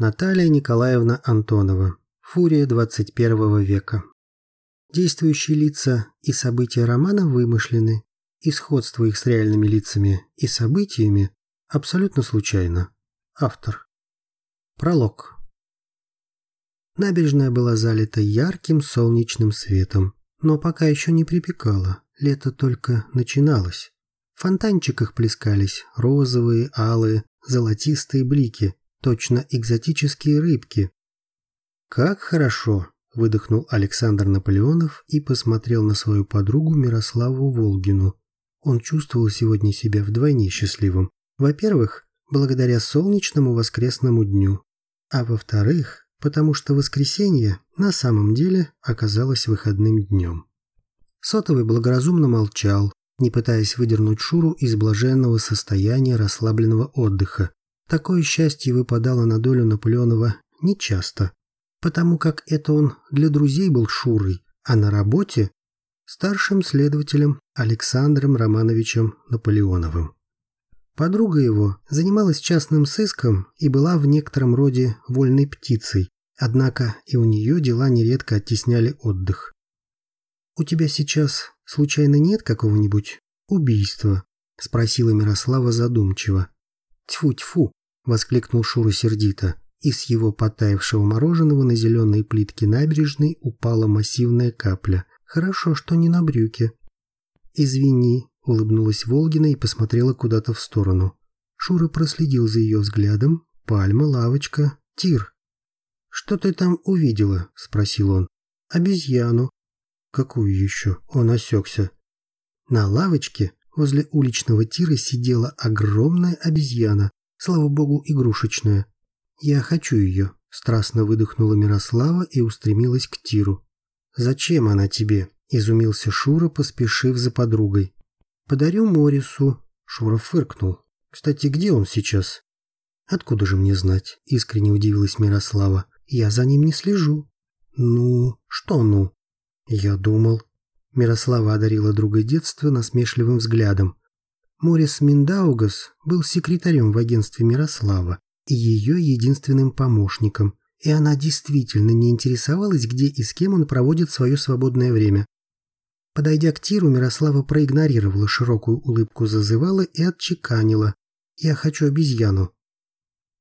Наталья Николаевна Антонова. Фурия 21 века. Действующие лица и события романа вымышлены, и сходство их с реальными лицами и событиями абсолютно случайно. Автор. Пролог. Набережная была залита ярким солнечным светом, но пока еще не припекало, лето только начиналось. В фонтанчиках плескались розовые, алые, золотистые блики, точно экзотические рыбки. «Как хорошо!» – выдохнул Александр Наполеонов и посмотрел на свою подругу Мирославу Волгину. Он чувствовал сегодня себя вдвойне счастливым. Во-первых, благодаря солнечному воскресному дню, а во-вторых, потому что воскресенье на самом деле оказалось выходным днем. Сотовый благоразумно молчал, не пытаясь выдернуть Шуру из блаженного состояния расслабленного отдыха. Такое счастье выпадало на долю Наполеонова нечасто, потому как это он для друзей был Шурой, а на работе – старшим следователем Александром Романовичем Наполеоновым. Подруга его занималась частным сыском и была в некотором роде вольной птицей, однако и у нее дела нередко оттесняли отдых. «У тебя сейчас, случайно, нет какого-нибудь убийства?» – спросила Мирослава задумчиво. «Тьфу-тьфу!» – воскликнул Шура сердито, и с его потаявшего мороженого на зеленые плитки набережной упала массивная капля. «Хорошо, что не на брюке». «Извини», – улыбнулась Волгина и посмотрела куда-то в сторону. Шура проследил за ее взглядом. Пальма, лавочка, тир. «Что ты там увидела?» – спросил он. «Обезьяну». «Какую еще?» – он осекся. На лавочке возле уличного тира сидела огромная обезьяна, слава богу, игрушечная. «Я хочу ее», – страстно выдохнула Мирослава и устремилась к тиру. «Зачем она тебе?» – изумился Шура, поспешив за подругой. «Подарю Морису», – Шура фыркнул. «Кстати, где он сейчас?» «Откуда же мне знать?» – искренне удивилась Мирослава. Я за ним не слежу. Ну, что ну? Я думал. Мирослава одарила друга детства насмешливым взглядом. Морис Миндаугас был секретарем в агентстве Мирослава и ее единственным помощником, и она действительно не интересовалась, где и с кем он проводит свое свободное время. Подойдя к Тиру, Мирослава проигнорировала широкую улыбку зазывала и отчеканила. «Я хочу обезьяну».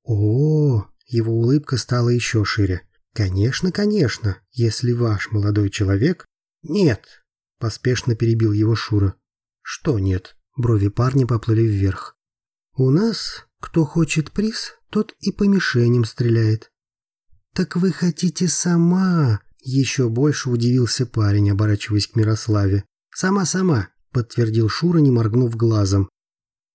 «О, его улыбка стала еще шире. «Конечно, конечно, если ваш молодой человек...» «Нет!» – поспешно перебил его Шура. «Что нет?» – брови парня поплыли вверх. «У нас, кто хочет приз, тот и по мишеням стреляет». «Так вы хотите сама?» – еще больше удивился парень, оборачиваясь к Мирославе. «Сама-сама», – подтвердил Шура, не моргнув глазом.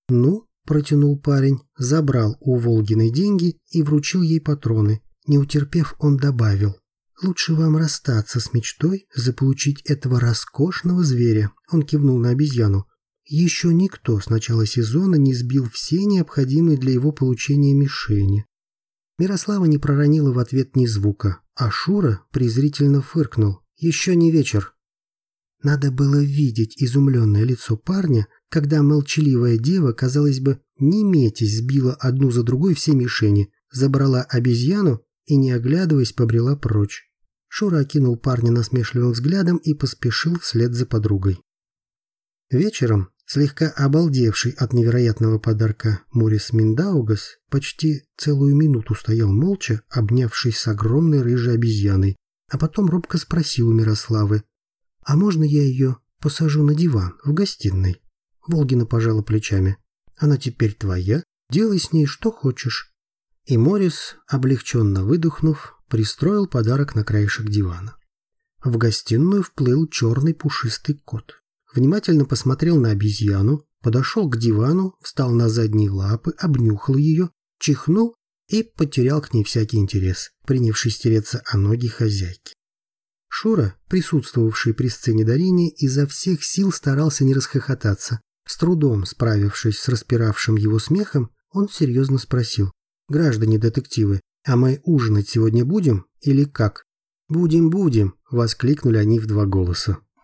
«Ну, Протянул парень, забрал у Волгиной деньги и вручил ей патроны. Не утерпев, он добавил. «Лучше вам расстаться с мечтой заполучить этого роскошного зверя», он кивнул на обезьяну. «Еще никто с начала сезона не сбил все необходимые для его получения мишени». Мирослава не проронила в ответ ни звука, а Шура презрительно фыркнул. «Еще не вечер». Надо было видеть изумленное лицо парня, когда молчаливая дева, казалось бы, не метясь, сбила одну за другой все мишени, забрала обезьяну и, не оглядываясь, побрела прочь. Шура окинул парня насмешливым взглядом и поспешил вслед за подругой. Вечером, слегка обалдевший от невероятного подарка Морис Миндаугас, почти целую минуту стоял молча, обнявшись с огромной рыжей обезьяной, а потом робко спросил у Мирославы, «А можно я ее посажу на диван в гостиной?» Волгина пожала плечами. «Она теперь твоя, делай с ней что хочешь». И Морис, облегченно выдохнув, пристроил подарок на краешек дивана. В гостиную вплыл черный пушистый кот. Внимательно посмотрел на обезьяну, подошел к дивану, встал на задние лапы, обнюхал ее, чихнул и потерял к ней всякий интерес, принявшись тереться о ноги хозяйки. Шура, присутствовавший при сцене дарения, изо всех сил старался не расхохотаться, с трудом справившись с распиравшим его смехом, он серьезно спросил. «Граждане детективы, а мы ужинать сегодня будем или как?» «Будем, будем!» – воскликнули они в два голоса.